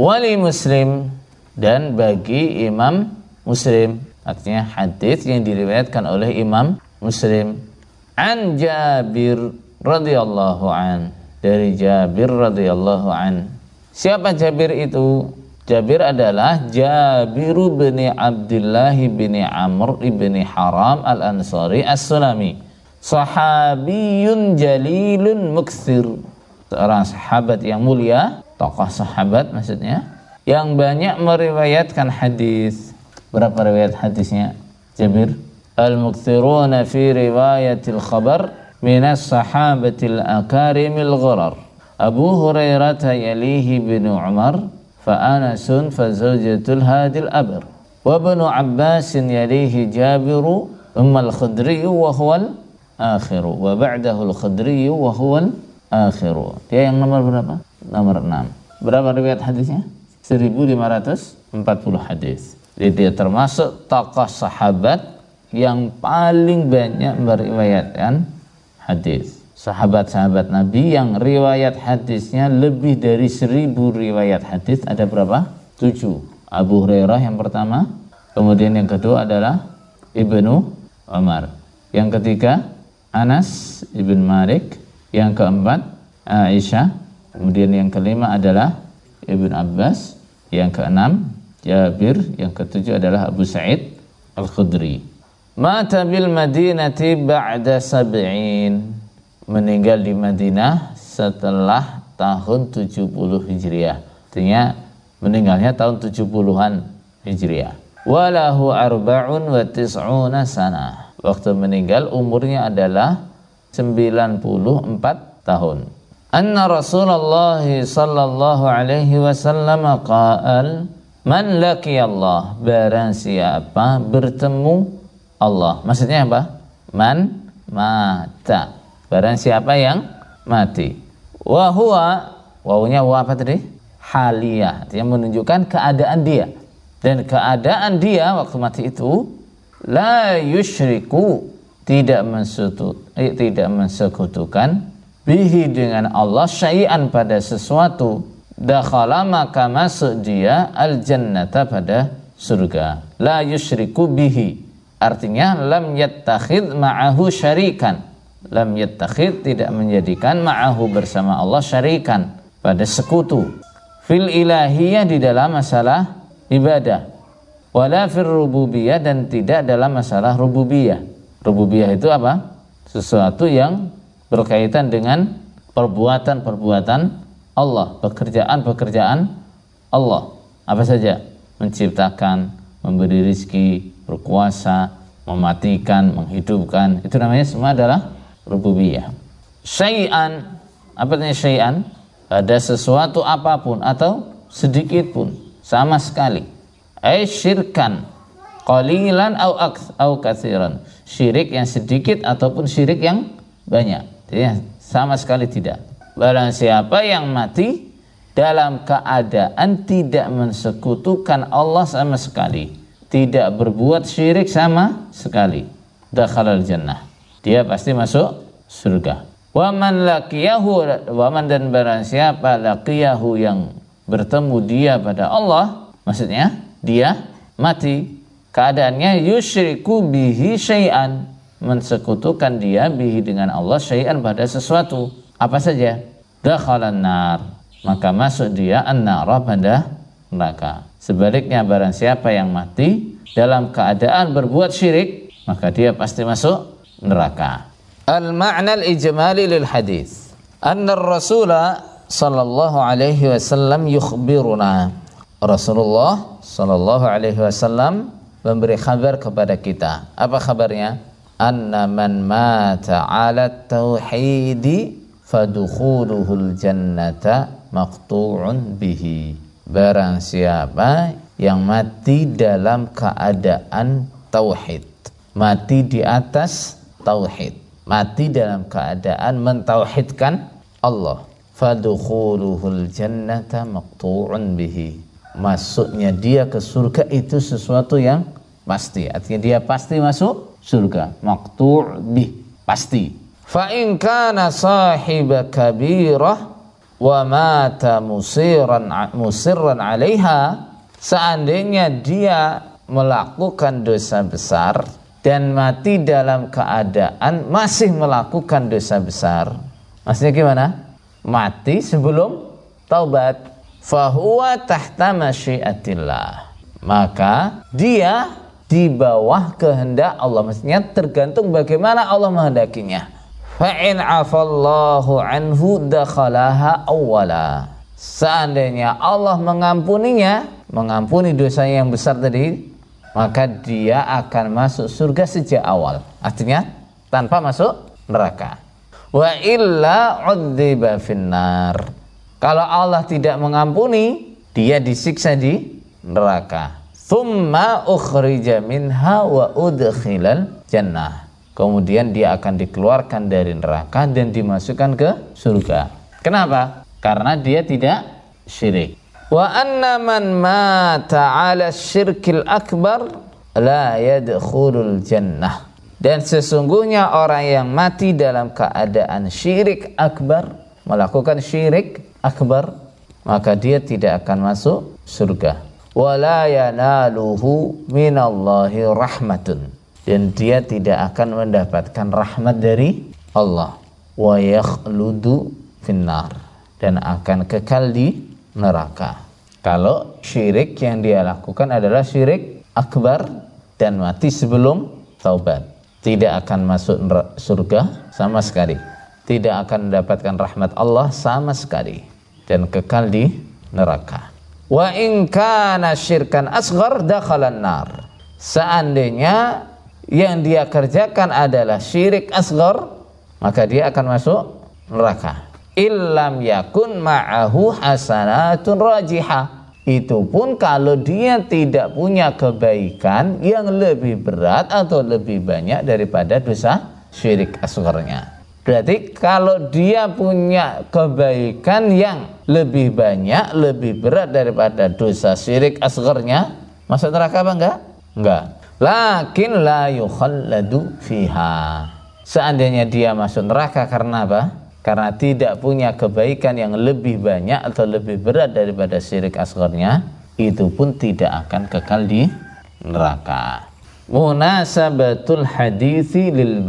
wali muslim dan bagi imam muslim. Artinya hadis yang diriwayatkan oleh imam muslim. An Jabir radhiyallahu an. Dari Jabir radhiyallahu an. Siapa Jabir itu? Jabir adalah Jabir bin Abdullah bin Amr bin Haram al-Ansari as-Sulami. Sahabiyun jalilun muksir. Seorang sahabat yang mulia tokoh sahabat maksudnya yang banyak meriwayatkan hadis. Berapa riwayat hadisnya? Jabir al-mukthiruna fi riwayatil khabar min as-sahabatil akarimil gharar. Abu Hurairah yalihi bin Umar fa Anasun fa zawjatul hadil abr. Wa ibn Abbas yalihi Jabir ثم الخدري وهو الآخر وبعده الخدري وهو الآخر dia yang nomor berapa? nomor 6 berapa riwayat hadisnya? 1540 hadis. Jadi dia termasuk tokoh sahabat yang paling banyak meriwayatkan hadis. Sahabat-sahabat Nabi yang riwayat hadisnya lebih dari seribu riwayat hadis ada berapa? Tujuh. Abu Hurairah yang pertama, kemudian yang kedua adalah Ibnu Umar. Yang ketiga Anas ibn Malik, yang keempat Aisyah, kemudian yang kelima adalah Ibn Abbas, yang keenam Jabir, yang ketujuh adalah Abu Sa'id Al-Khudri. Mata bil Madinati ba'da sab'in. Meninggal di Madinah setelah tahun 70 Hijriah. Artinya meninggalnya tahun 70-an Hijriah. Walahu arba'un wa tis'una sana. Waktu meninggal umurnya adalah 94 tahun. Anna Rasulullah sallallahu alaihi wasallam qaal Man laki Allah barang siapa bertemu Allah. Maksudnya apa? Man mata. Barang siapa yang mati. Wa huwa wawunya wa apa tadi? Haliyah. Artinya menunjukkan keadaan dia. Dan keadaan dia waktu mati itu la yushriku tidak mensutut, eh, tidak mensekutukan. Bihi dengan Allah syai'an pada sesuatu. Dakhala maka masuk dia al jannata pada surga. La yusyriku bihi. Artinya lam yattakhid ma'ahu syarikan. Lam yattakhid tidak menjadikan ma'ahu bersama Allah syarikan pada sekutu. Fil ilahiyah di dalam masalah ibadah. Wala fil rububiyah dan tidak dalam masalah rububiyah. Rububiyah itu apa sesuatu yang berkaitan dengan perbuatan-perbuatan Allah, pekerjaan-pekerjaan Allah. Apa saja? Menciptakan, memberi rizki, berkuasa, mematikan, menghidupkan. Itu namanya semua adalah rububiyah. Syai'an, apa artinya syai'an? Ada sesuatu apa pun atau sedikit pun, sama sekali. Syirkan, qalilan au au kathiran. Syirik yang sedikit ataupun syirik yang banyak. Ya, sama sekali tidak. Barang siapa yang mati dalam keadaan tidak mensekutukan Allah sama sekali, tidak berbuat syirik sama sekali, dakhalal jannah. Dia pasti masuk surga. Waman laqiyahu waman dan barang siapa laqiyahu yang bertemu dia pada Allah, maksudnya dia mati keadaannya yusyriku bihi syai'an. Mensekutukan dia bihi dengan Allah syai'an pada sesuatu. Apa saja? Dakhalan nar. Maka masuk dia an-nara pada neraka. Sebaliknya barang siapa yang mati dalam keadaan berbuat syirik maka dia pasti masuk neraka. Al-ma'na al-ijmali lil hadis. Anna ar-rasula sallallahu alaihi wasallam yukhbiruna. Rasulullah sallallahu alaihi wasallam memberi kabar kepada kita. Apa kabarnya anna man mata ala tauhidi fadukhuluhul jannata maqtu'un bihi. Barang siapa yang mati dalam keadaan tauhid mati di atas tauhid mati dalam keadaan mentauhidkan Allah fadukhuluhul jannata maqtu'un bihi masuknya dia ke surga itu sesuatu yang pasti. Artinya dia pasti masuk surga. Maktu' bih pasti. Fa in kana sahiba kabirah wa mata musiran musirran 'alaiha seandainya dia melakukan dosa besar dan mati dalam keadaan masih melakukan dosa besar. Maksudnya gimana? Mati sebelum taubat fahuwa tahta masyiatillah. Maka dia di bawah kehendak Allah. Maksudnya tergantung bagaimana Allah menghendakinya. Fa'in afallahu anhu dakhalaha awwala. Seandainya Allah mengampuninya mengampuni dosanya yang besar tadi maka dia akan masuk surga sejak awal. Artinya tanpa masuk neraka. Wa illa finnar kalau Allah tidak mengampuni dia disiksa di neraka thumma ukhrija minha wa udkhilal jannah kemudian dia akan dikeluarkan dari neraka dan dimasukkan ke surga. Kenapa? Karena dia tidak syirik. Wa anna man mata 'ala syirkil akbar la yadkhulul jannah. Dan sesungguhnya orang yang mati dalam keadaan syirik akbar, melakukan syirik akbar, maka dia tidak akan masuk surga. Wala yanaluhu minallahi rahmatun dan dia tidak akan mendapatkan rahmat dari Allah wa yakhludu finnar dan akan kekal di neraka. Kalau syirik yang dia lakukan adalah syirik akbar dan mati sebelum taubat, tidak akan masuk surga sama sekali. Tidak akan mendapatkan rahmat Allah sama sekali dan kekal di neraka. Wa in kana syirkan asghar dakhalan nar. Seandainya yang dia kerjakan adalah syirik asghar maka dia akan masuk neraka illam yakun ma'ahu hasanatun rajihah itu pun kalau dia tidak punya kebaikan yang lebih berat atau lebih banyak daripada dosa syirik asgharnya berarti kalau dia punya kebaikan yang lebih banyak lebih berat daripada dosa syirik asgharnya masuk neraka apa enggak? Enggak. Lakin la yukhalladu fiha. Seandainya dia masuk neraka karena apa? Karena tidak punya kebaikan yang lebih banyak atau lebih berat daripada syirik asgharnya itu pun tidak akan kekal di neraka. Munasabatul hadithi lil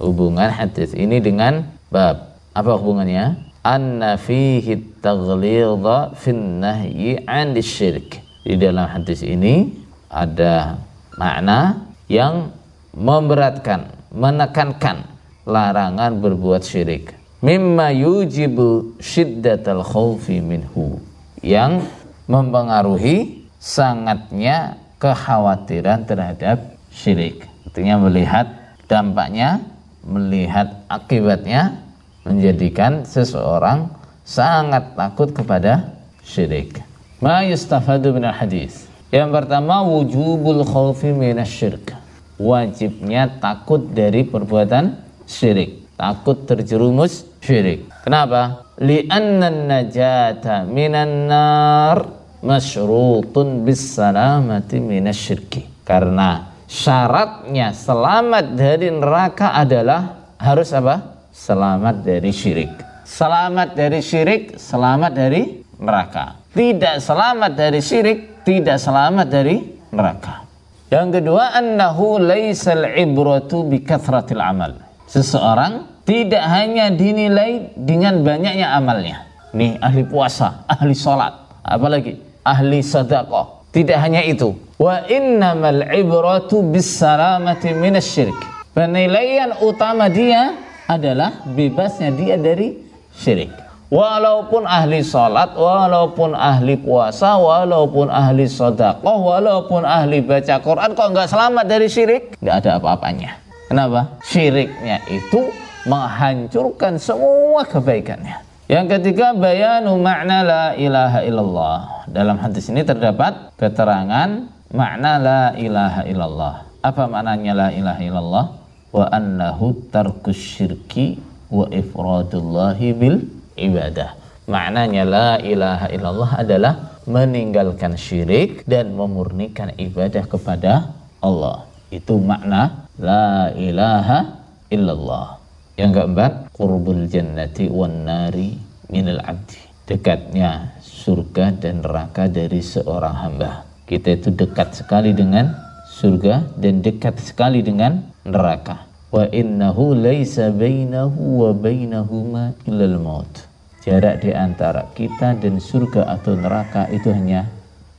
hubungan hadis ini dengan bab apa hubungannya anna fihi taghlidha fin nahyi 'an syirik di dalam hadis ini ada makna yang memberatkan, menekankan larangan berbuat syirik. Mimma yujibu syiddatal khawfi minhu yang mempengaruhi sangatnya kekhawatiran terhadap syirik. Artinya melihat dampaknya, melihat akibatnya menjadikan seseorang sangat takut kepada syirik. Ma yustafadu min hadis yang pertama wujubul khawfi minasyirk. Wajibnya takut dari perbuatan syirik. Takut terjerumus syirik. Kenapa? Li'anna najata minan nar masyrutun bis salamati minasyirki. Karena syaratnya selamat dari neraka adalah harus apa? Selamat dari syirik. Selamat dari syirik, selamat dari neraka. Tidak selamat dari syirik, tidak selamat dari neraka. Yang kedua, annahu laisal ibratu bi kathratil amal. Seseorang tidak hanya dinilai dengan banyaknya amalnya. Nih ahli puasa, ahli salat, apalagi ahli sedekah. Tidak hanya itu. Wa innamal ibratu bis salamati minasyirik. Penilaian utama dia adalah bebasnya dia dari syirik walaupun ahli salat, walaupun ahli puasa, walaupun ahli sodakoh, walaupun ahli baca Quran, kok nggak selamat dari syirik? Nggak ada apa-apanya. Kenapa? Syiriknya itu menghancurkan semua kebaikannya. Yang ketiga, bayanu makna la ilaha illallah. Dalam hadis ini terdapat keterangan makna la ilaha illallah. Apa maknanya la ilaha illallah? Wa annahu tarkus syirki wa ifradullahi bil ibadah. Maknanya la ilaha illallah adalah meninggalkan syirik dan memurnikan ibadah kepada Allah. Itu makna la ilaha illallah. Yang keempat, qurbul jannati wan nari minal abdi. Dekatnya surga dan neraka dari seorang hamba. Kita itu dekat sekali dengan surga dan dekat sekali dengan neraka. Wa innahu laisa bainahu wa bainahuma illal maut. Jarak di antara kita dan surga atau neraka itu hanya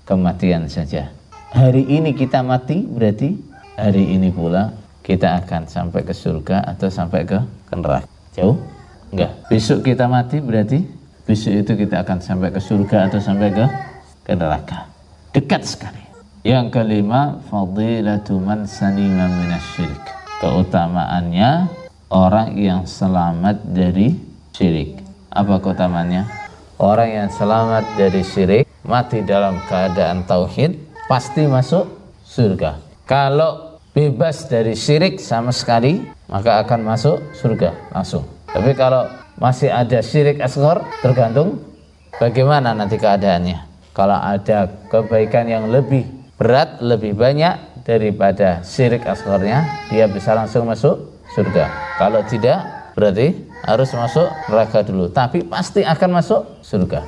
kematian saja. Hari ini kita mati berarti hari ini pula kita akan sampai ke surga atau sampai ke, neraka. Jauh? Enggak. Besok kita mati berarti besok itu kita akan sampai ke surga atau sampai ke ke neraka. Dekat sekali. Yang kelima, fadilatu man salima minasyirik. Keutamaannya orang yang selamat dari syirik. Apa keutamaannya? Orang yang selamat dari syirik, mati dalam keadaan tauhid, pasti masuk surga. Kalau bebas dari syirik sama sekali, maka akan masuk surga langsung. Tapi kalau masih ada syirik asghar, tergantung bagaimana nanti keadaannya. Kalau ada kebaikan yang lebih berat, lebih banyak daripada syirik asgharnya, dia bisa langsung masuk surga. Kalau tidak, berarti harus masuk neraka dulu. Tapi pasti akan masuk surga.